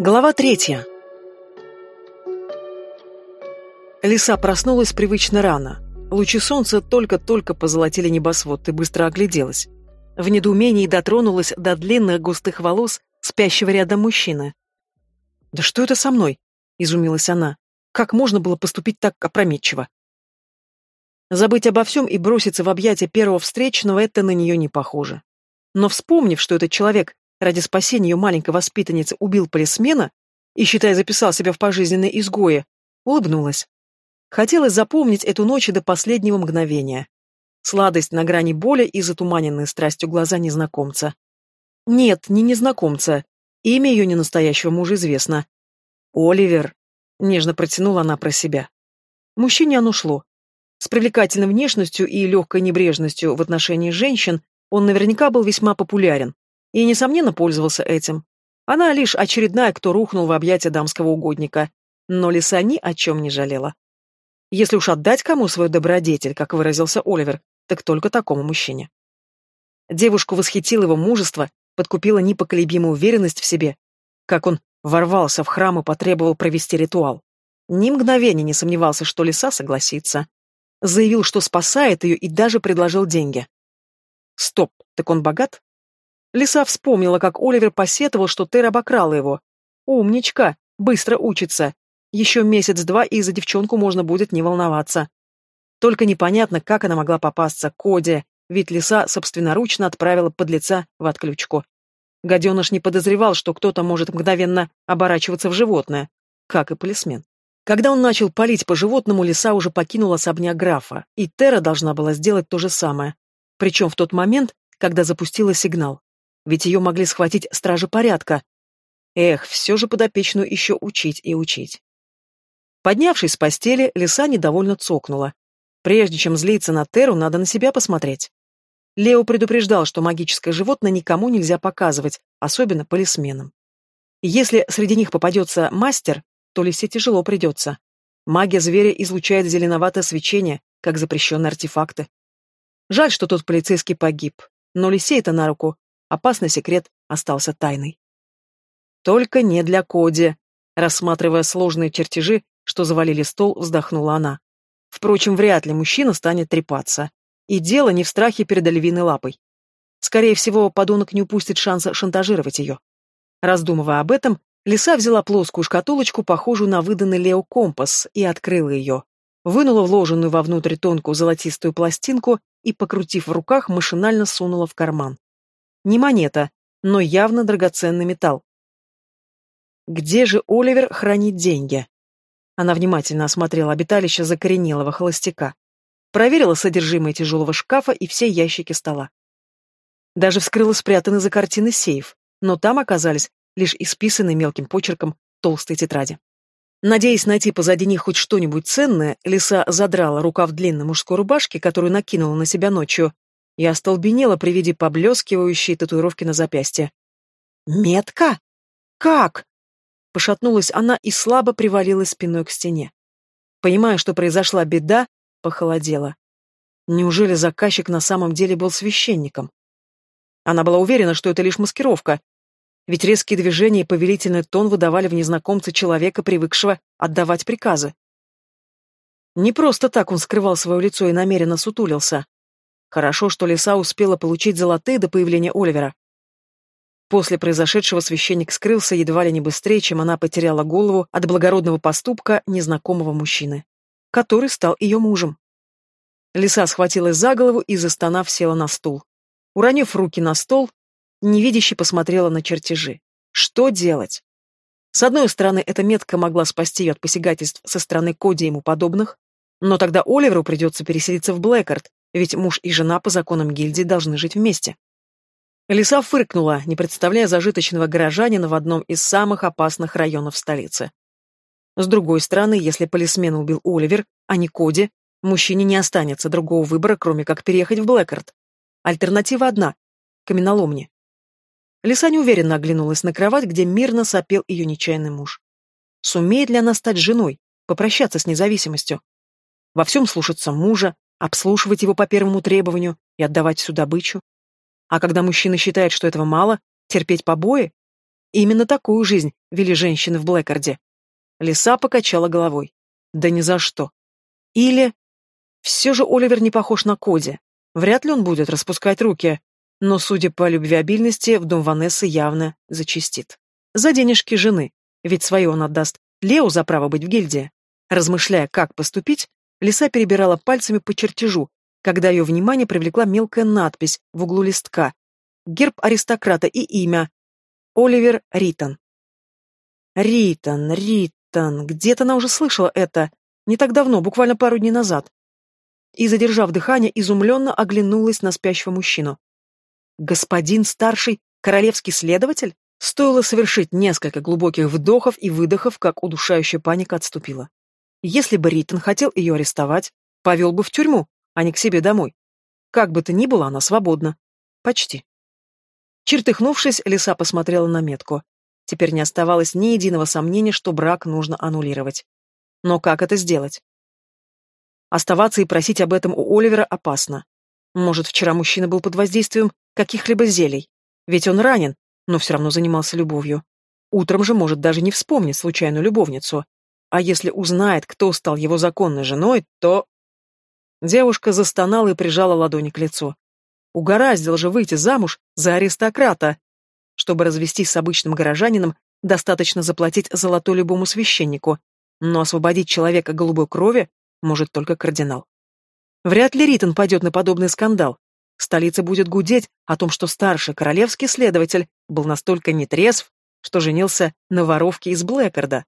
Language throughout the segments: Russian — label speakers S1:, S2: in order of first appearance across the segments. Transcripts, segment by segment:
S1: Глава третья. Лиса проснулась привычно рано. Лучи солнца только-только позолотили небосвод и быстро огляделась. В недоумении дотронулась до длинных густых волос спящего рядом мужчины. «Да что это со мной?» — изумилась она. «Как можно было поступить так опрометчиво?» Забыть обо всем и броситься в объятия первого встречного — это на нее не похоже. Но вспомнив, что этот человек ради спасения ее маленькой воспитанницы убил полисмена и, считая, записал себя в пожизненное изгое, улыбнулась. Хотелось запомнить эту ночь до последнего мгновения. Сладость на грани боли и затуманенные страстью глаза незнакомца. Нет, не незнакомца. Имя ее ненастоящего мужа известно. Оливер. Нежно протянула она про себя. Мужчине оно шло. С привлекательной внешностью и легкой небрежностью в отношении женщин он наверняка был весьма популярен и, несомненно, пользовался этим. Она лишь очередная, кто рухнул в объятия дамского угодника, но Лиса ни о чем не жалела. Если уж отдать кому свой добродетель, как выразился Оливер, так только такому мужчине. Девушку восхитило его мужество, подкупила непоколебимая уверенность в себе, как он ворвался в храм и потребовал провести ритуал. Ни мгновения не сомневался, что лиса согласится. Заявил, что спасает ее и даже предложил деньги. Стоп, так он богат? Лиса вспомнила, как Оливер посетовал, что Тер обокрала его. Умничка, быстро учится. Еще месяц-два, и за девчонку можно будет не волноваться. Только непонятно, как она могла попасться Коде, ведь лиса собственноручно отправила подлеца в отключку. Гаденыш не подозревал, что кто-то может мгновенно оборачиваться в животное, как и полисмен. Когда он начал палить по животному, лиса уже покинула особняк графа, и Тера должна была сделать то же самое. Причем в тот момент, когда запустила сигнал ведь ее могли схватить стражи порядка. Эх, все же подопечную еще учить и учить. Поднявшись с постели, лиса недовольно цокнула. Прежде чем злиться на Теру, надо на себя посмотреть. Лео предупреждал, что магическое животное никому нельзя показывать, особенно полисменам. Если среди них попадется мастер, то лисе тяжело придется. Магия зверя излучает зеленоватое свечение, как запрещенные артефакты. Жаль, что тот полицейский погиб, но лисе это на руку, Опасный секрет остался тайной. Только не для Коди. Рассматривая сложные чертежи, что завалили стол, вздохнула она. Впрочем, вряд ли мужчина станет трепаться. И дело не в страхе перед львиной лапой. Скорее всего, подонок не упустит шанса шантажировать ее. Раздумывая об этом, Лиса взяла плоскую шкатулочку, похожую на выданный Лео компас, и открыла ее. Вынула вложенную вовнутрь тонкую золотистую пластинку и, покрутив в руках, машинально сунула в карман. Не монета, но явно драгоценный металл. Где же Оливер хранит деньги? Она внимательно осмотрела обиталище закоренелого холостяка. Проверила содержимое тяжелого шкафа и все ящики стола. Даже вскрыла спрятанный за картины сейф, но там оказались лишь исписанные мелким почерком толстые тетради. Надеясь найти позади них хоть что-нибудь ценное, Лиса задрала рукав длинной мужской рубашки, которую накинула на себя ночью, и остолбенела при виде поблескивающей татуировки на запястье. «Метка? Как?» Пошатнулась она и слабо привалилась спиной к стене. Понимая, что произошла беда, похолодела. Неужели заказчик на самом деле был священником? Она была уверена, что это лишь маскировка, ведь резкие движения и повелительный тон выдавали в незнакомце человека, привыкшего отдавать приказы. Не просто так он скрывал свое лицо и намеренно сутулился. Хорошо, что лиса успела получить золотые до появления Оливера. После произошедшего священник скрылся едва ли не быстрее, чем она потеряла голову от благородного поступка незнакомого мужчины, который стал ее мужем. Лиса схватилась за голову и, застонав, села на стул. Уронив руки на стол, невидяще посмотрела на чертежи. Что делать? С одной стороны, эта метка могла спасти ее от посягательств со стороны Коди и ему подобных, но тогда Оливеру придется переселиться в Блэкард, ведь муж и жена по законам гильдии должны жить вместе. Лиса фыркнула, не представляя зажиточного горожанина в одном из самых опасных районов столицы. С другой стороны, если полисмен убил Оливер, а не Коди, мужчине не останется другого выбора, кроме как переехать в Блэкард. Альтернатива одна — каменоломни. Лиса неуверенно оглянулась на кровать, где мирно сопел ее нечаянный муж. Сумеет ли она стать женой, попрощаться с независимостью? Во всем слушаться мужа, обслушивать его по первому требованию и отдавать всю добычу. А когда мужчина считает, что этого мало, терпеть побои? Именно такую жизнь вели женщины в Блэкарде. Лиса покачала головой. Да ни за что. Или... Все же Оливер не похож на Коди. Вряд ли он будет распускать руки. Но, судя по любвеобильности, в дом Ванессы явно зачистит. За денежки жены. Ведь свое он отдаст Лео за право быть в гильдии. Размышляя, как поступить, Лиса перебирала пальцами по чертежу, когда ее внимание привлекла мелкая надпись в углу листка. Герб аристократа и имя. Оливер Ритон. Ритон, Ритон, где-то она уже слышала это. Не так давно, буквально пару дней назад. И, задержав дыхание, изумленно оглянулась на спящего мужчину. Господин старший королевский следователь? Стоило совершить несколько глубоких вдохов и выдохов, как удушающая паника отступила. Если бы Риттон хотел ее арестовать, повел бы в тюрьму, а не к себе домой. Как бы то ни было, она свободна. Почти. Чертыхнувшись, Лиса посмотрела на метку. Теперь не оставалось ни единого сомнения, что брак нужно аннулировать. Но как это сделать? Оставаться и просить об этом у Оливера опасно. Может, вчера мужчина был под воздействием каких-либо зелий. Ведь он ранен, но все равно занимался любовью. Утром же может даже не вспомнить случайную любовницу. А если узнает, кто стал его законной женой, то... Девушка застонала и прижала ладони к лицу. Угораздил же выйти замуж за аристократа. Чтобы развестись с обычным горожанином, достаточно заплатить золотой любому священнику, но освободить человека голубой крови может только кардинал. Вряд ли Ритон пойдет на подобный скандал. Столица будет гудеть о том, что старший королевский следователь был настолько нетрезв, что женился на воровке из Блэкарда.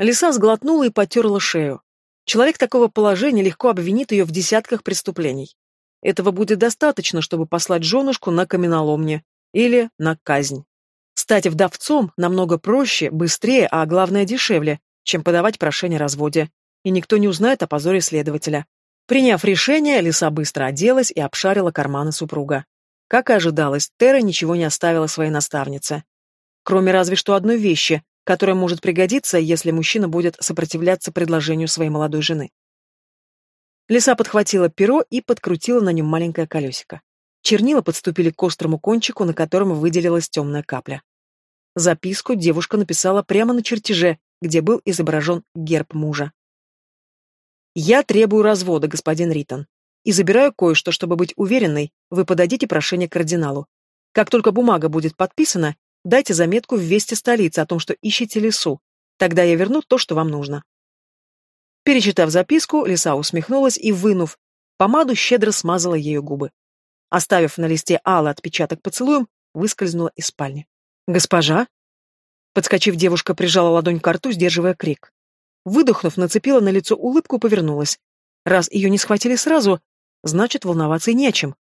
S1: Лиса сглотнула и потерла шею. Человек такого положения легко обвинит ее в десятках преступлений. Этого будет достаточно, чтобы послать женушку на каменоломне или на казнь. Стать вдовцом намного проще, быстрее, а главное дешевле, чем подавать прошение о разводе. И никто не узнает о позоре следователя. Приняв решение, Лиса быстро оделась и обшарила карманы супруга. Как и ожидалось, Тера ничего не оставила своей наставнице. Кроме разве что одной вещи, которая может пригодиться, если мужчина будет сопротивляться предложению своей молодой жены. Лиса подхватила перо и подкрутила на нем маленькое колесико. Чернила подступили к острому кончику, на котором выделилась темная капля. Записку девушка написала прямо на чертеже, где был изображен герб мужа. «Я требую развода, господин Ритон, и забираю кое-что, чтобы быть уверенной, вы подадите прошение кардиналу. Как только бумага будет подписана, Дайте заметку в вести столицы о том, что ищете лесу. Тогда я верну то, что вам нужно. Перечитав записку, лиса усмехнулась и, вынув помаду, щедро смазала ее губы. Оставив на листе алый отпечаток поцелуем, выскользнула из спальни. «Госпожа?» Подскочив, девушка прижала ладонь к рту, сдерживая крик. Выдохнув, нацепила на лицо улыбку и повернулась. Раз ее не схватили сразу, значит, волноваться и не о чем.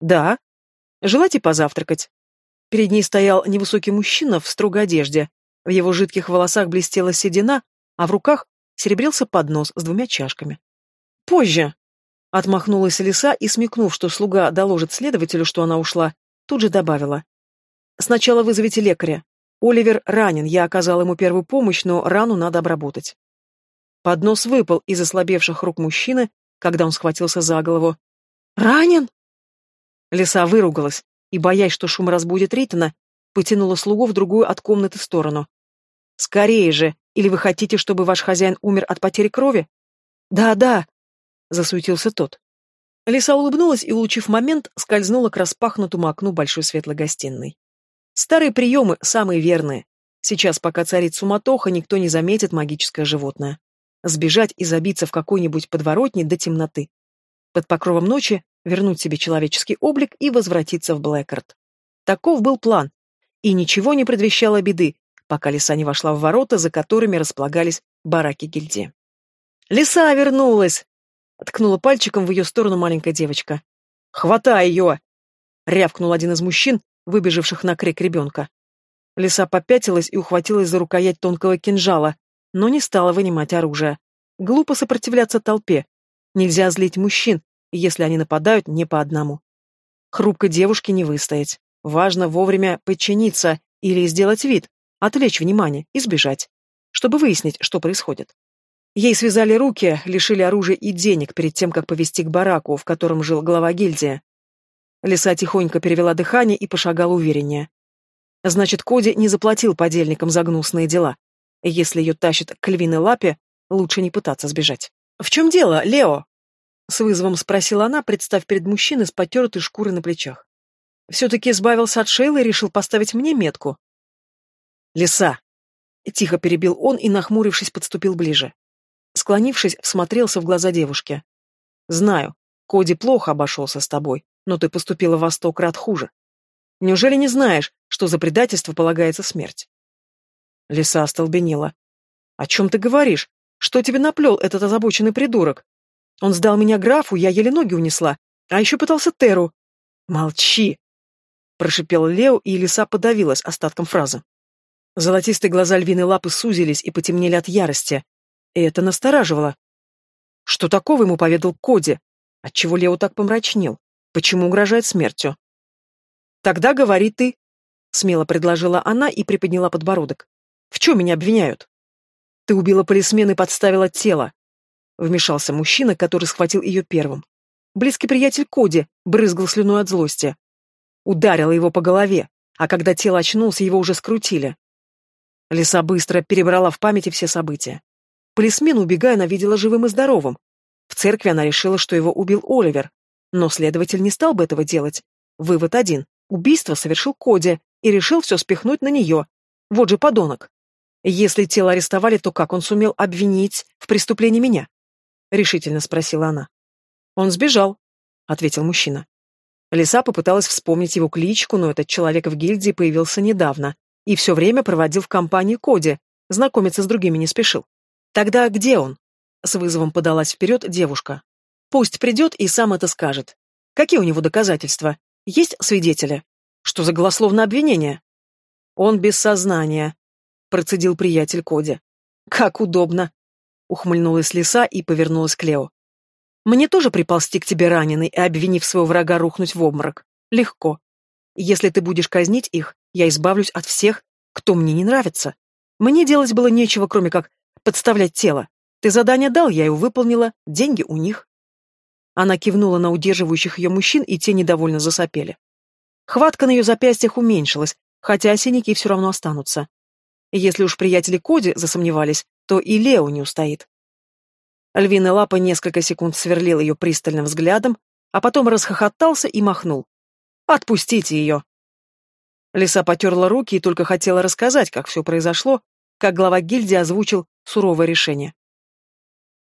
S1: «Да. Желаете позавтракать?» Перед ней стоял невысокий мужчина в строгой одежде. В его жидких волосах блестела седина, а в руках серебрился поднос с двумя чашками. «Позже!» — отмахнулась лиса и, смекнув, что слуга доложит следователю, что она ушла, тут же добавила. «Сначала вызовите лекаря. Оливер ранен, я оказал ему первую помощь, но рану надо обработать». Поднос выпал из ослабевших рук мужчины, когда он схватился за голову. «Ранен?» Лиса выругалась и, боясь, что шум разбудит Ритона, потянула слугу в другую от комнаты сторону. «Скорее же! Или вы хотите, чтобы ваш хозяин умер от потери крови?» «Да, да!» — засуетился тот. Лиса улыбнулась и, улучив момент, скользнула к распахнутому окну большой светлой гостиной. Старые приемы самые верные. Сейчас, пока царит суматоха, никто не заметит магическое животное. Сбежать и забиться в какой-нибудь подворотне до темноты. Под покровом ночи вернуть себе человеческий облик и возвратиться в Блэкард. Таков был план, и ничего не предвещало беды, пока лиса не вошла в ворота, за которыми располагались бараки гильдии. «Лиса вернулась!» — ткнула пальчиком в ее сторону маленькая девочка. «Хватай ее!» — рявкнул один из мужчин, выбежавших на крик ребенка. Лиса попятилась и ухватилась за рукоять тонкого кинжала, но не стала вынимать оружие. Глупо сопротивляться толпе. Нельзя злить мужчин, если они нападают не по одному. Хрупкой девушке не выстоять. Важно вовремя подчиниться или сделать вид, отвлечь внимание и сбежать, чтобы выяснить, что происходит. Ей связали руки, лишили оружия и денег перед тем, как повести к бараку, в котором жил глава гильдии. Лиса тихонько перевела дыхание и пошагала увереннее. Значит, Коди не заплатил подельникам за гнусные дела. Если ее тащат к львиной лапе, лучше не пытаться сбежать. «В чем дело, Лео?» С вызовом спросила она, представь перед мужчиной с потертой шкурой на плечах. Все-таки избавился от Шейлы и решил поставить мне метку. «Лиса!» Тихо перебил он и, нахмурившись, подступил ближе. Склонившись, всмотрелся в глаза девушки. «Знаю, Коди плохо обошелся с тобой, но ты поступила во сто крат хуже. Неужели не знаешь, что за предательство полагается смерть?» Лиса остолбенела. «О чем ты говоришь? Что тебе наплел этот озабоченный придурок? Он сдал меня графу, я еле ноги унесла, а еще пытался Теру». «Молчи!» — прошипел Лео, и лиса подавилась остатком фразы. Золотистые глаза львиной лапы сузились и потемнели от ярости. И это настораживало. Что такого ему поведал Коди? Отчего Лео так помрачнел? Почему угрожает смертью? «Тогда говори ты», — смело предложила она и приподняла подбородок. «В чем меня обвиняют?» «Ты убила полисмена и подставила тело», — вмешался мужчина, который схватил ее первым. Близкий приятель Коди брызгал слюной от злости. Ударила его по голове, а когда тело очнулся, его уже скрутили. Лиса быстро перебрала в памяти все события. Полисмен, убегая, она видела живым и здоровым. В церкви она решила, что его убил Оливер. Но следователь не стал бы этого делать. Вывод один. Убийство совершил Коди и решил все спихнуть на нее. Вот же подонок. Если тело арестовали, то как он сумел обвинить в преступлении меня? Решительно спросила она. Он сбежал, ответил мужчина. Лиса попыталась вспомнить его кличку, но этот человек в гильдии появился недавно, и все время проводил в компании Коди, знакомиться с другими не спешил. Тогда где он? С вызовом подалась вперед девушка. Пусть придет и сам это скажет. Какие у него доказательства? Есть свидетели? Что за голословное обвинение? Он без сознания, процедил приятель Коди. Как удобно. Ухмыльнулась лиса и повернулась к Лео. Мне тоже приползти к тебе раненый и, обвинив своего врага, рухнуть в обморок. Легко. Если ты будешь казнить их, я избавлюсь от всех, кто мне не нравится. Мне делать было нечего, кроме как подставлять тело. Ты задание дал, я его выполнила, деньги у них. Она кивнула на удерживающих ее мужчин, и те недовольно засопели. Хватка на ее запястьях уменьшилась, хотя синяки все равно останутся. Если уж приятели Коди засомневались, то и Лео не устоит. Львиная лапа несколько секунд сверлил ее пристальным взглядом, а потом расхохотался и махнул. «Отпустите ее!» Лиса потерла руки и только хотела рассказать, как все произошло, как глава гильдии озвучил суровое решение.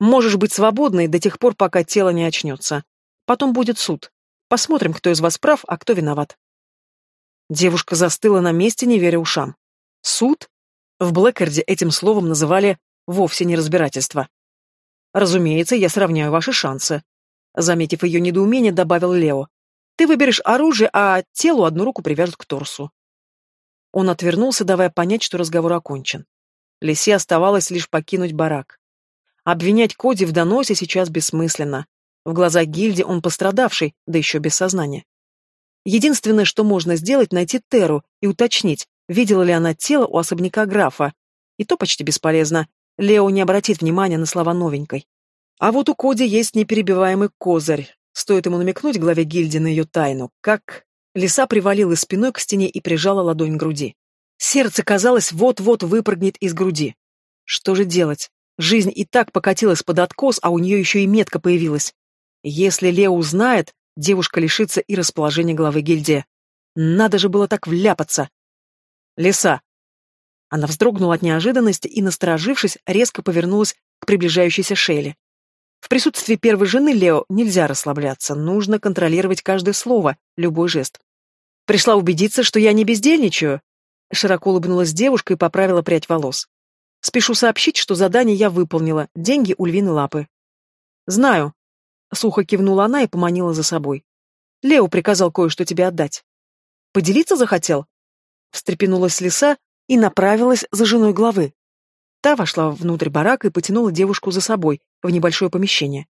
S1: «Можешь быть свободной до тех пор, пока тело не очнется. Потом будет суд. Посмотрим, кто из вас прав, а кто виноват». Девушка застыла на месте, не веря ушам. «Суд?» В Блэкарде этим словом называли вовсе не разбирательство. «Разумеется, я сравняю ваши шансы», — заметив ее недоумение, добавил Лео. «Ты выберешь оружие, а телу одну руку привяжут к торсу. Он отвернулся, давая понять, что разговор окончен. Лисе оставалось лишь покинуть барак. Обвинять Коди в доносе сейчас бессмысленно. В глазах гильдии он пострадавший, да еще без сознания. Единственное, что можно сделать, найти Теру и уточнить, видела ли она тело у особняка графа. И то почти бесполезно. Лео не обратит внимания на слова новенькой. А вот у Коди есть неперебиваемый козырь. Стоит ему намекнуть главе гильдии на ее тайну, как... Лиса привалилась спиной к стене и прижала ладонь к груди. Сердце, казалось, вот-вот выпрыгнет из груди. Что же делать? Жизнь и так покатилась под откос, а у нее еще и метка появилась. Если Лео узнает, девушка лишится и расположения главы гильдии. Надо же было так вляпаться. Лиса. Она вздрогнула от неожиданности и, насторожившись, резко повернулась к приближающейся Шейле. В присутствии первой жены Лео нельзя расслабляться, нужно контролировать каждое слово, любой жест. Пришла убедиться, что я не бездельничаю. Широко улыбнулась девушка и поправила прядь волос. Спешу сообщить, что задание я выполнила, деньги у львиной лапы. Знаю. Сухо кивнула она и поманила за собой. Лео приказал кое-что тебе отдать. Поделиться захотел? Встрепенулась лиса и направилась за женой главы. Та вошла внутрь барака и потянула девушку за собой, в небольшое помещение.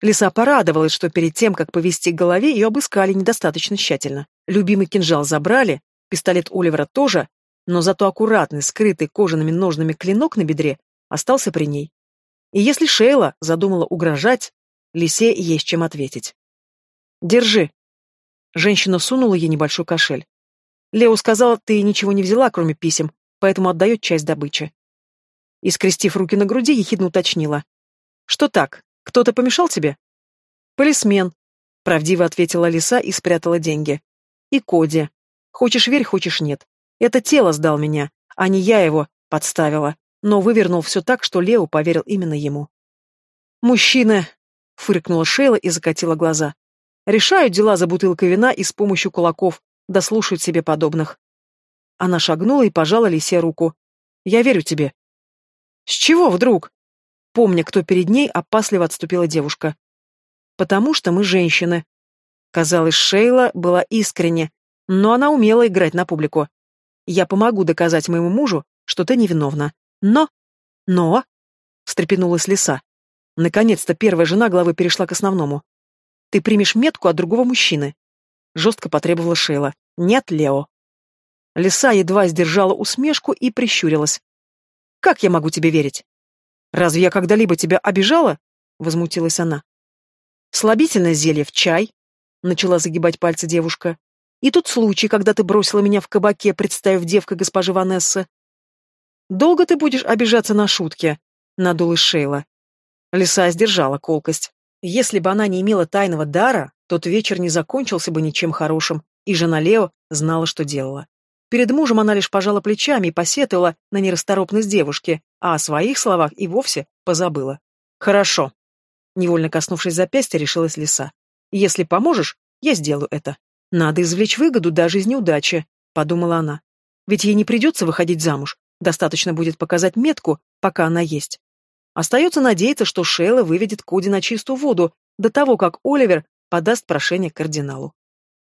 S1: Лиса порадовалась, что перед тем, как повести к голове, ее обыскали недостаточно тщательно. Любимый кинжал забрали, пистолет Оливера тоже, но зато аккуратный, скрытый кожаными ножными клинок на бедре остался при ней. И если Шейла задумала угрожать, Лисе есть чем ответить. «Держи». Женщина сунула ей небольшой кошель. Лео сказал, ты ничего не взяла, кроме писем, поэтому отдает часть добычи. И, скрестив руки на груди, ехидно уточнила. Что так? Кто-то помешал тебе? Полисмен, правдиво ответила лиса и спрятала деньги. И Коди. Хочешь верь, хочешь нет. Это тело сдал меня, а не я его подставила, но вывернул все так, что Лео поверил именно ему. «Мужчина!» — фыркнула Шейла и закатила глаза. «Решают дела за бутылкой вина и с помощью кулаков, да слушают себе подобных». Она шагнула и пожала Лисе руку. «Я верю тебе». «С чего вдруг?» Помня, кто перед ней, опасливо отступила девушка. «Потому что мы женщины». Казалось, Шейла была искренне, но она умела играть на публику. «Я помогу доказать моему мужу, что ты невиновна. Но... Но...» — встрепенулась лиса. Наконец-то первая жена главы перешла к основному. «Ты примешь метку от другого мужчины», — жестко потребовала Шейла. «Нет, Лео». Лиса едва сдержала усмешку и прищурилась. «Как я могу тебе верить?» «Разве я когда-либо тебя обижала?» — возмутилась она. «Слабительное зелье в чай», — начала загибать пальцы девушка. «И тут случай, когда ты бросила меня в кабаке, представив девкой госпожи Ванессы». «Долго ты будешь обижаться на шутки?» — надулась Шейла. Лиса сдержала колкость. Если бы она не имела тайного дара, тот вечер не закончился бы ничем хорошим, и жена Лео знала, что делала. Перед мужем она лишь пожала плечами и посетовала на нерасторопность девушки, а о своих словах и вовсе позабыла. «Хорошо», — невольно коснувшись запястья, решилась лиса. «Если поможешь, я сделаю это. Надо извлечь выгоду даже из неудачи», — подумала она. «Ведь ей не придется выходить замуж, достаточно будет показать метку, пока она есть. Остается надеяться, что Шейла выведет Коди на чистую воду до того, как Оливер подаст прошение кардиналу.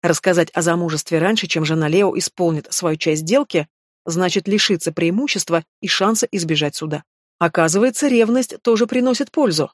S1: Рассказать о замужестве раньше, чем жена Лео исполнит свою часть сделки, значит лишиться преимущества и шанса избежать суда. Оказывается, ревность тоже приносит пользу.